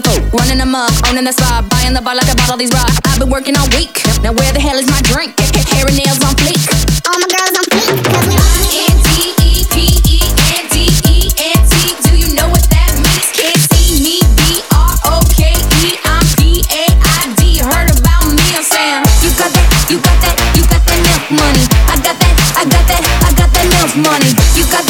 a fuck. Running amok, owning the spot, buying the bar like I bought all these rocks. I've been working all week. Now where the hell is my drink? Hair and nails on fleek. All my girls on fleek, cause we N D E P E N D E N T. Do you know what that means? Can't see me. B R O K E. I'm D A I D. Heard about me? I'm saying you got that, you got that, you got that milk money. I got that, I got that, I got that milk money. You got that,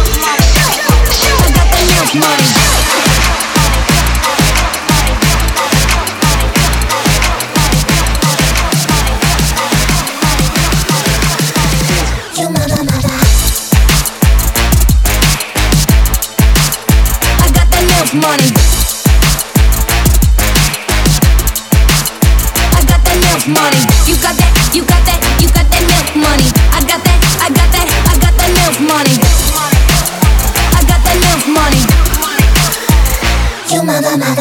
money. I got that money. You got that, you got that, you got that money. I got that, I got that, I got that money. I got that money. You mother, mother.